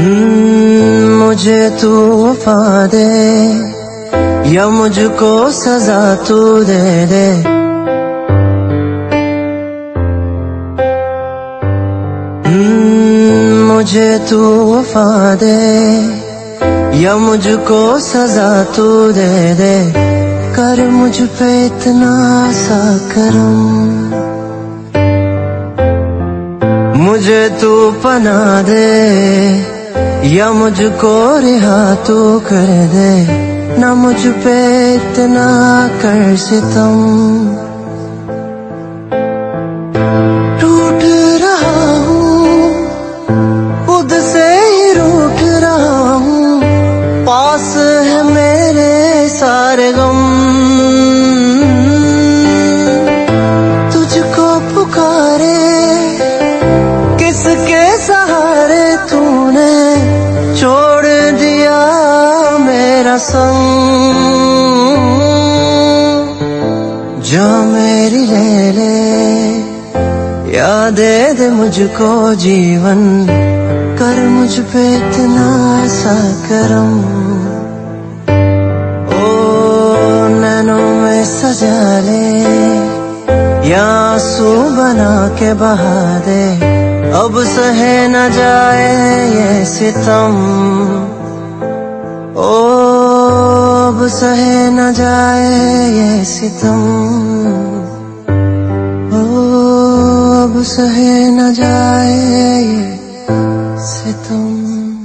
मुझे तू वफा दे, या मुझको सजा तू दे दे। मुझे तू वफा दे, या मुझको सजा तू दे दे। कर मुझ पे इतना सा करम। मुझे तू पना दे या मुझको रिहा तू कर दे, ना मुझ पे इतना कर सितम। टूट रहा हूँ, खुद से ही रूठ रहा हूँ, पास है मेरे सारे गम। तुझको पुकारे, किसके सहारे संग जो मेरी ले ले याद दे दे मुझको जीवन कर मुझ पे इतना सा करम। ओ नैनों में सजा ले, या आँसू बना के बहा दे। अब सहे न जाए ये सितम। ओ सहे न जाए ये सितम ओ अब सहे न जाए ये सितम